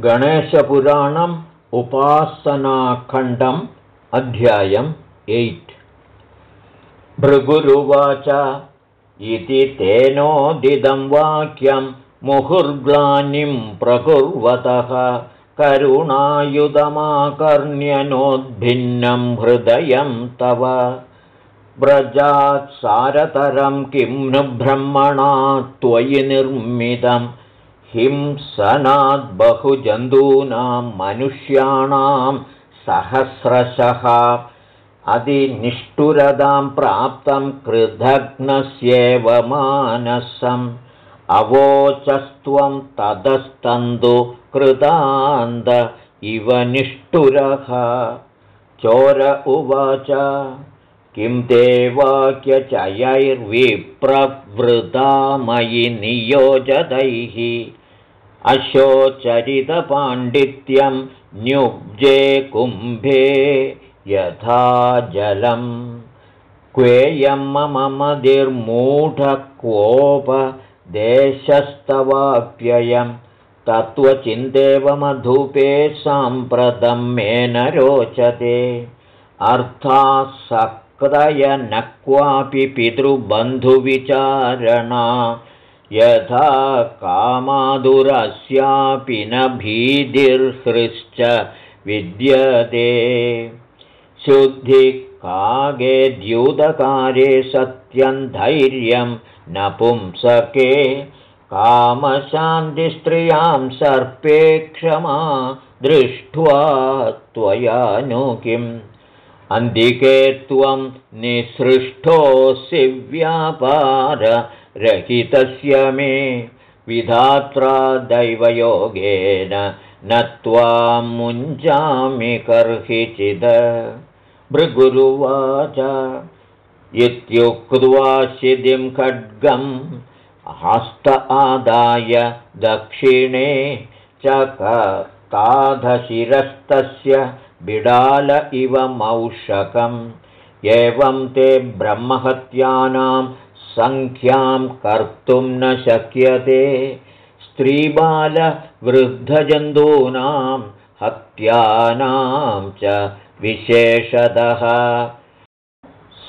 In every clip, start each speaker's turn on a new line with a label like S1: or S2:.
S1: गणेशपुराणम् उपासनाखण्डम् अध्यायम् एय्ट्। भृगुरुवाच इति तेनोदिदं वाक्यं मुहुर्ग्लानिं प्रकुर्वतः करुणायुधमाकर्ण्यनोद्भिन्नं हृदयं तव। व्रजात् सारतरं किं नु ब्रह्मणा त्वयि निर्मितम् हिंसनाद्बहुजन्तूनां मनुष्याणां सहस्रशः अधिनिष्ठुरदां प्राप्तं कृधग्नस्येव मानसम्। अवोचस्त्वं ततस्तन्तु कृतान्त इव निष्ठुरः। चोर उवाच किं ते वाक्यचयैर्विप्रवृतामयि नियोजतैः अशोचरितपाण्डित्यं न्युब्जे कुम्भे यथा जलम्। क्वेयं मम मदिर्मूढकोपदेशस्तवाप्ययं। तत्त्वचिन्तेव मधुपे न रोचते। अर्थासक्तय न क्वापि पितृबन्धुविचारणा यथा कामादुरस्यापि न भीतिर्हृश्च विद्यते। शुद्धिकागे द्यूतकारे सत्यं धैर्यं न पुंसके कामशान्तिस्त्रियां सर्पे क्षमा दृष्ट्वा त्वया नु किम्? अन्धिके त्वं निसृष्टोऽसि व्यापार रहितस्य मे विधात्रा दैवयोगेन न त्वां मुञ्जामि कर्हिचिद। भृगुरुवाच इत्युक्त्वा शिदिं खड्गं हस्त आदाय दक्षिणे चकाधशिरस्तस्य बिडाल इव मौषकम्। एवं ते ब्रह्महत्यानां सङ्ख्यां कर्तुं न शक्यते। स्त्रीबालवृद्धजन्तूनां हत्यानां च विशेषतः।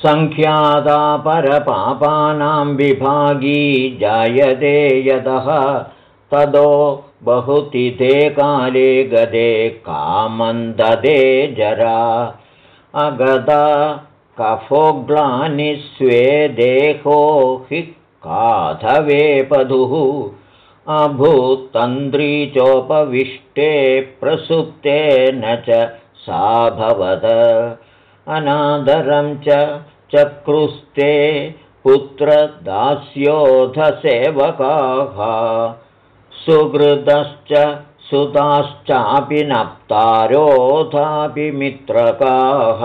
S1: सङ्ख्यादापरपापानां विभागी जायते यतः। तदो बहुतिथे काले गदे कामन्ददे जरा। अगदा कफोग्लानि स्वे देहो हि काधवेपधुः अभूत्तन्द्री चोपविष्टे प्रसुप्तेन च साभवद अनादरं च चक्रुस्ते पुत्रदास्योधसेवकाः। सुहृदश्च सुताश्चापि नप्तारोधापि मित्रकाः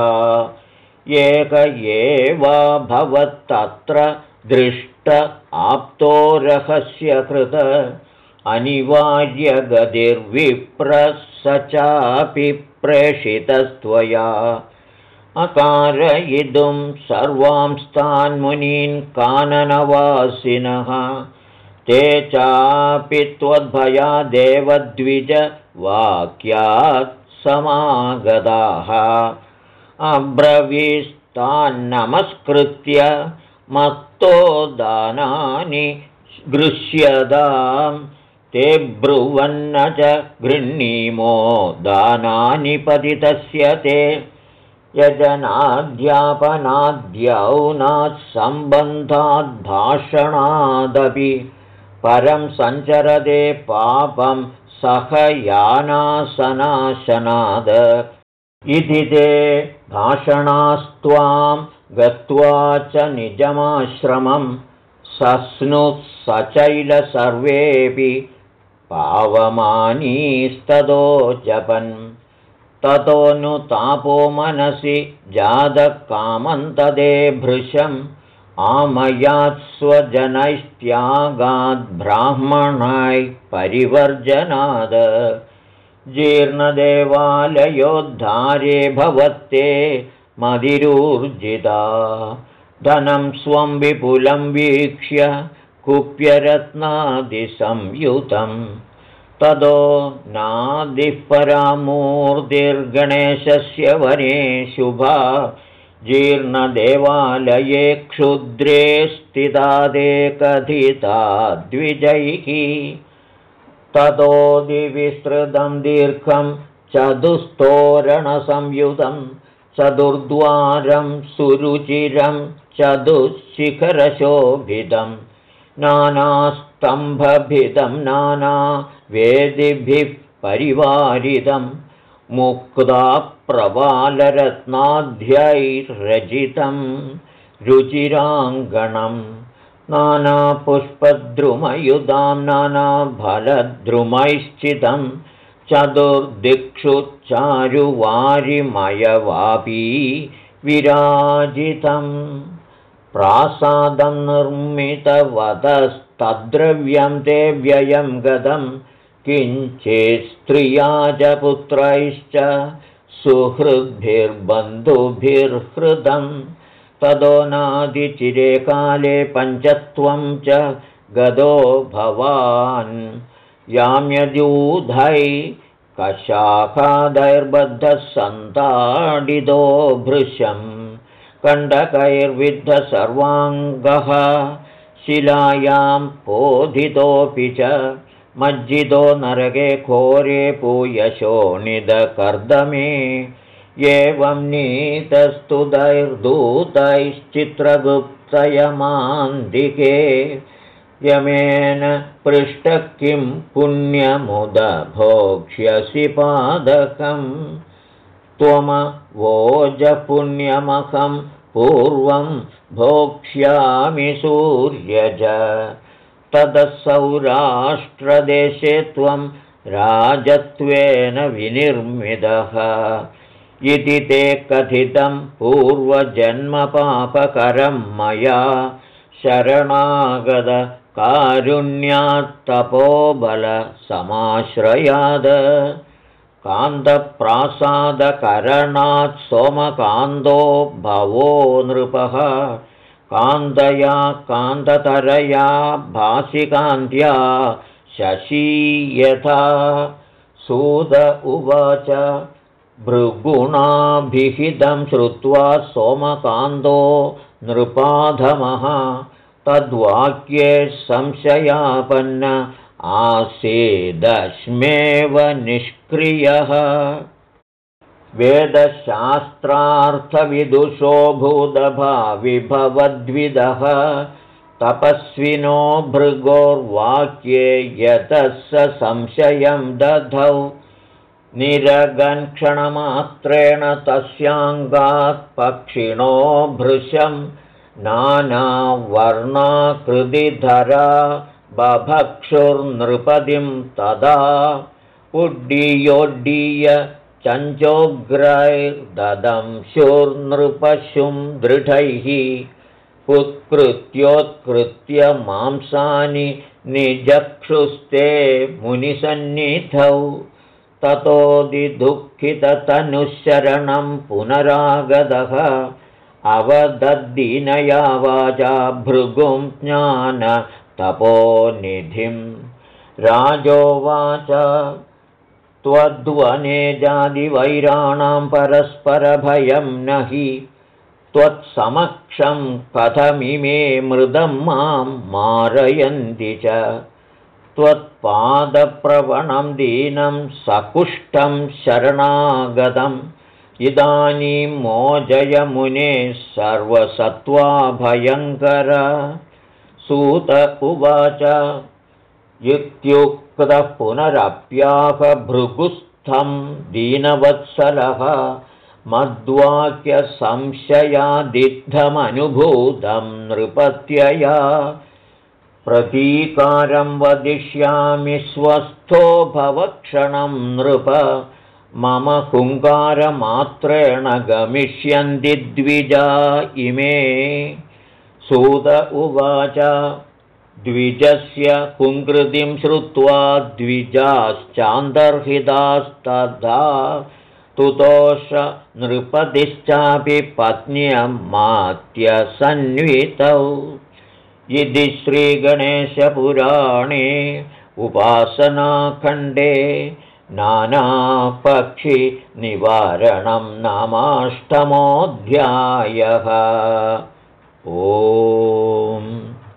S1: एक एवाभवत्तत्र दृष्ट आप्तो रहस्यकृत अनिवार्यगतिर्विप्रः स चापि प्रेषितस्त्वया अकारयितुं सर्वांस्तान्मुनीन् काननवासिनः। ते चापि त्वद्भयादेवद्विजवाक्यात् समागताः अब्रवीस्तान्नमस्कृत्य मत्तो दानानि गृह्यतां ते ब्रुवन्न च गृह्णीमो दानानि पतितस्य ते। यजनाद्यापनाद्यौनात्सम्बन्धाद्भाषणादपि परं सञ्चरदे पापं सह यानासनाशनाद इति ते भाषणास्त्वां गत्वा च निजमाश्रमं सस्नुः सचैल सर्वेऽपि पावमानीस्ततो जपन्। ततो नु तापो मनसि जातकामन्तदे भृशम्। आमयात् स्वजनैस्त्यागाद्ब्राह्मणाय परिवर्जनाद जीर्णदेवालयोद्धारे भवत्ते मदिरूर्जिता धनं स्वं विपुलं वीक्ष्य कुप्यरत्नादिसंयुतं तदो नादिः परामूर्तिर्गणेशस्य वने शुभा। जीर्णदेवालये क्षुद्रे स्थितादे कथिता द्विजैः ततो दिविस्तृतं दीर्घं चतुस्तोरणसंयुतं चतुर्द्वारं सुरुचिरं चतुःशिखरशोभितं नानास्तम्भभिदं नाना वेदिभिः परिवारितं मुक्ताप्रवालरत्नाध्यैर्रचितं रुचिराङ्गणं नानापुष्पद्रुमयुधां नानाफलद्रुमैश्चितं चतुर्दिक्षु चारुवारिमयवापी विराजितम् प्रासादं निर्मितवतस्तद्रव्यं ते व्ययं गतं किञ्चित्स्त्रिया च पुत्रैश्च सुहृद्भिर्बन्धुभिर्हृदं ततो नादिचिरे काले पञ्चत्वं च गदो भवान्। याम्यदूधै कशाखादैर्बद्धः सन्ताडितो भृशम् कण्डकैर्विद्ध सर्वाङ्गः शिलायां पोधितोऽपि च मज्जितो नरके घोरे पूयशोणिदकर्दमे एवं नीतस्तुतैर्दूतैश्चित्रगुप्तयमान्दिके यमेन पृष्ठ किं पुण्यमुदभोक्ष्यसि पादकम् त्वमवोजपुण्यमहं पूर्वं भोक्ष्यामि सूर्यज। ततः सौराष्ट्रदेशे त्वं राजत्वेन विनिर्मितः इति ते कथितं पूर्वजन्मपापकरं मया शरणागतकारुण्यात्तपोबलसमाश्रयाद कान्तप्रासादकरणात् सोमकान्तो भवो नृपः। कान्तया कान्ततरया भासिकान्त्या शशी यथा। सुद उवाच भृगुणाभिहितं श्रुत्वा सोमकान्तो नृपाधमः। तद्वाक्ये संशयापन्न आसीदश्मेव निष्क्रियः। वेदशास्त्रार्थविदुषो भूतभाविभवद्विदः तपस्विनो भृगोर्वाक्ये यतः स संशयं दधौ निरगन्क्षणमात्रेण तस्याङ्गात् पक्षिणो भृशं नानावर्णाकृतिधरा बभक्षुर्नृपतिं तदा उड्डीयोड्डीय चञ्चोग्रैर्ददंशुर्नृपशुं दृढैः उत्कृत्योत्कृत्य मांसानि निजक्षुस्ते मुनिसन्निधौ ततोदिदुःखिततनुशरणं पुनरागतः अवदद्दीनया वाचा भृगुं ज्ञान तपोनिधिं। राजोवाच त्वद्वने जादिवैराणां परस्परभयं न हि त्वत्समक्षं कथमिमे मृदं मां मारयन्ति च त्वत्पादप्रवणं दीनं सकुष्ठं शरणागतम्। इदानीं मोजयमुने सर्वसत्त्वाभयङ्कर। सूत उवाच इत्युक्तः पुनरप्याहभृगुस्थं दीनवत्सलः। मद्वाक्यसंशयादिद्धमनुभूतं नृपत्यया प्रतीकारं वदिष्यामि स्वस्थो भवक्षणं नृप। मम हुङ्कारमात्रेण गमिष्यन्ति द्विजा इमे। सूत उवाच द्विजस्य कुङ्कृतिं श्रुत्वा द्विजाश्चान्तर्हितास्तथा तुतोष नृपतिश्चापि पत्न्यमात्यसन्वितौ इति श्रीगणेशपुराणे उपासनाखण्डे नानापक्षिनिवारणं नामाष्टमोऽध्यायः। ओ